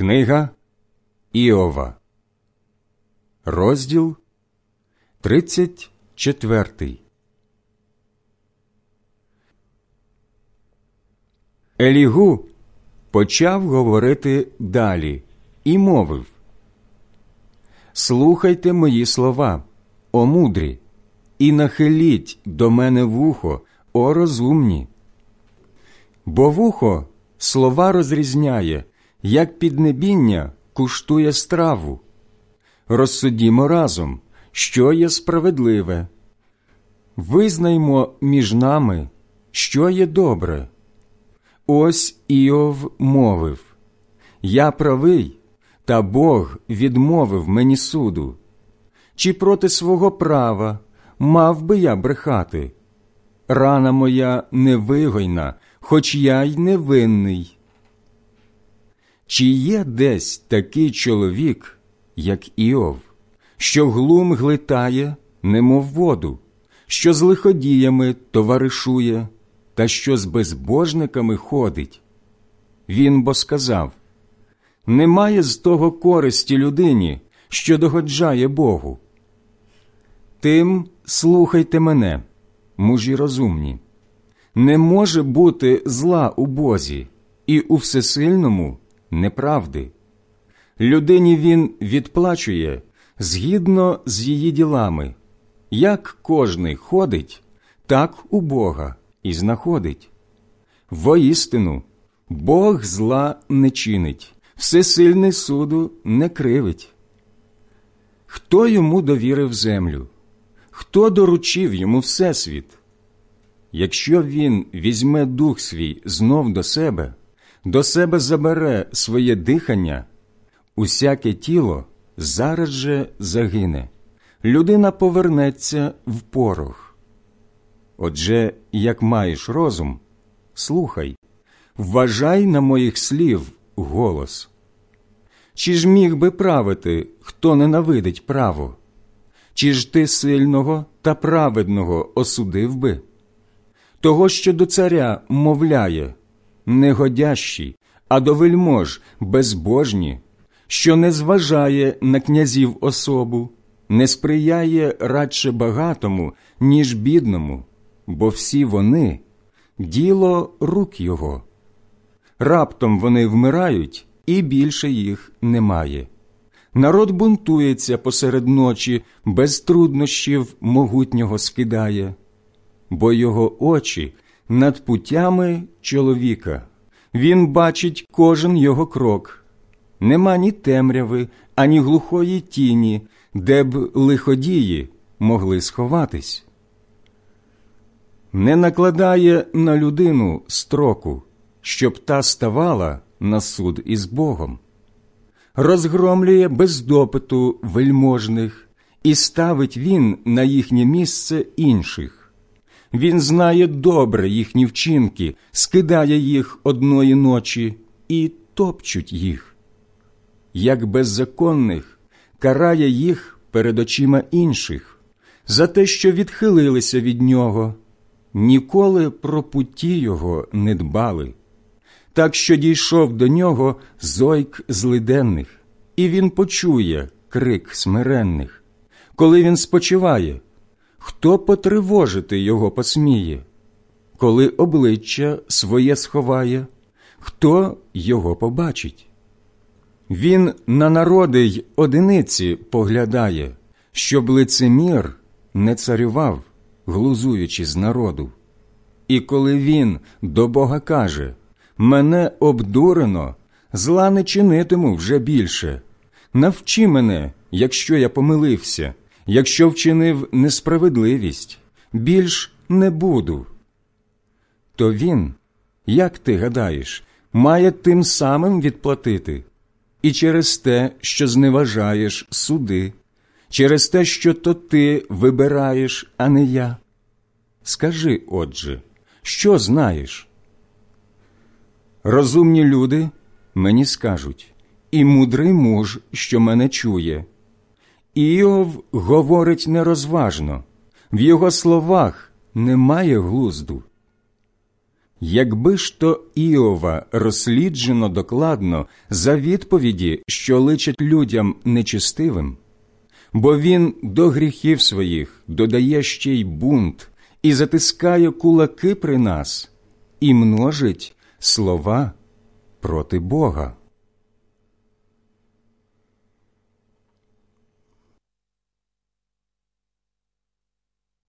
Книга Іова, розділ 34 Елігу почав говорити далі і мовив. Слухайте мої слова, о мудрі, і нахиліть до мене вухо, о розумні. Бо вухо слова розрізняє, як піднебіння куштує страву. Розсудімо разом, що є справедливе. Визнаймо між нами, що є добре. Ось Іов мовив Я правий, та Бог відмовив мені суду. Чи проти свого права мав би я брехати? Рана моя невигойна, хоч я й невинний. Чи є десь такий чоловік, як Іов, що глум глитає, немов воду, що з лиходіями товаришує, та що з безбожниками ходить? Він бо сказав Немає з того користі людині, що догоджає Богу. Тим слухайте мене, мужі розумні. Не може бути зла у Бозі, і у всесильному неправди. Людині він відплачує згідно з її ділами. Як кожний ходить, так у Бога і знаходить. Воістину, Бог зла не чинить, всесильний суду не кривить. Хто йому довірив землю? Хто доручив йому Всесвіт? Якщо він візьме дух свій знов до себе, до себе забере своє дихання, усяке тіло зараз же загине, людина повернеться в порох. Отже, як маєш розум, слухай, вважай на моїх слів голос. Чи ж міг би правити, хто ненавидить право? Чи ж ти сильного та праведного осудив би? Того, що до царя мовляє, негодящі, а до вельмож безбожні, що не зважає на князів особу, не сприяє радше багатому, ніж бідному, бо всі вони діло рук його. Раптом вони вмирають, і більше їх немає. Народ бунтується посеред ночі, без труднощів могутнього скидає, бо його очі над путями чоловіка. Він бачить кожен його крок. Нема ні темряви, ані глухої тіні, де б лиходії могли сховатись. Не накладає на людину строку, щоб та ставала на суд із Богом, розгромлює без допиту вельможних і ставить він на їхнє місце інших. Він знає добре їхні вчинки, скидає їх одної ночі і топчуть їх. Як беззаконних карає їх перед очима інших. За те, що відхилилися від нього, ніколи про путі його не дбали, так що дійшов до нього зойк злиденних, і він почує крик смиренних, коли він спочиває хто потривожити його посміє, коли обличчя своє сховає, хто його побачить? Він на народи й одиниці поглядає, щоб лицемір не царював, глузуючи з народу. І коли він до Бога каже Мене обдурено, зла не чинитиму вже більше. Навчи мене, якщо я помилився, якщо вчинив несправедливість, більш не буду. То він, як ти гадаєш, має тим самим відплатити і через те, що зневажаєш суди, через те, що то ти вибираєш, а не я. Скажи, отже, що знаєш? Розумні люди мені скажуть, і мудрий муж, що мене чує. Іов говорить нерозважно, в його словах немає глузду. Якби ж то Іова розсліджено докладно за відповіді, що личать людям нечистивим, бо він до гріхів своїх додає ще й бунт і затискає кулаки при нас, і множить слова проти Бога.